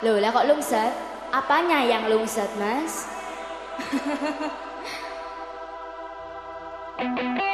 Loh, lah kok lungset? Apanya yang lungset, Mas?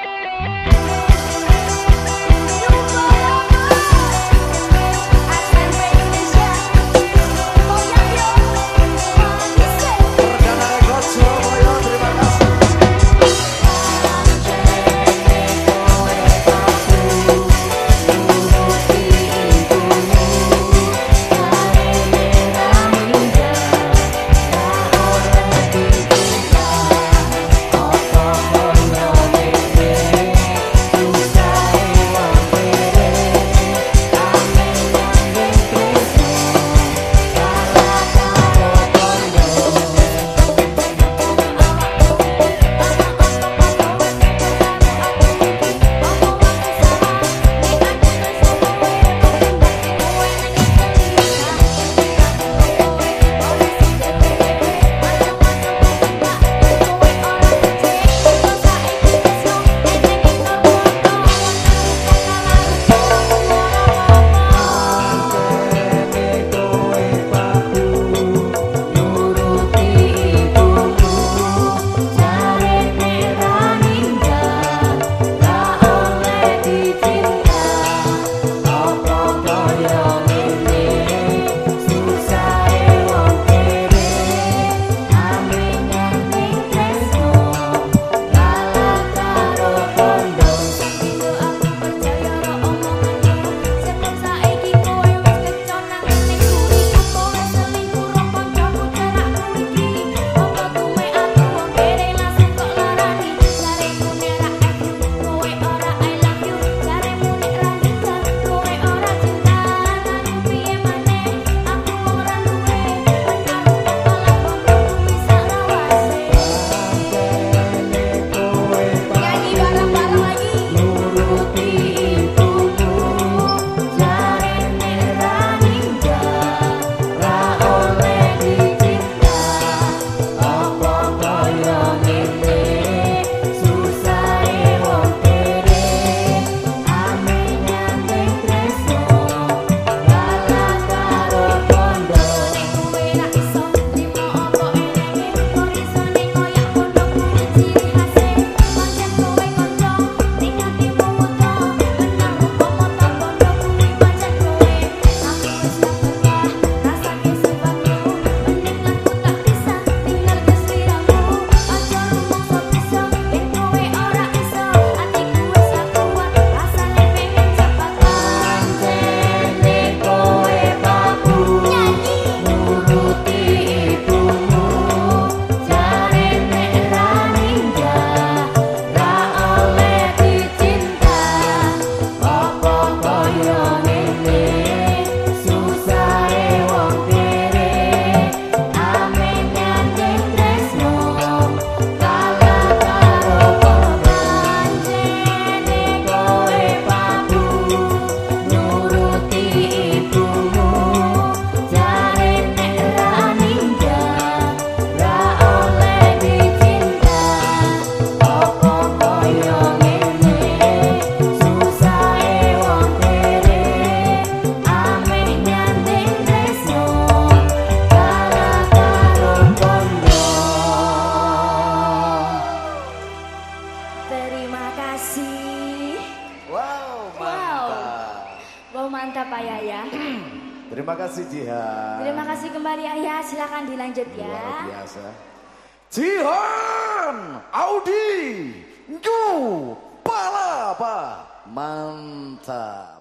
mantap Pak Yaya. Terima kasih Jihan. Terima kasih kembali Ayah. Silakan dilanjut ya. Luar biasa. Jihan, Audi, Ju, Palapa, mantap.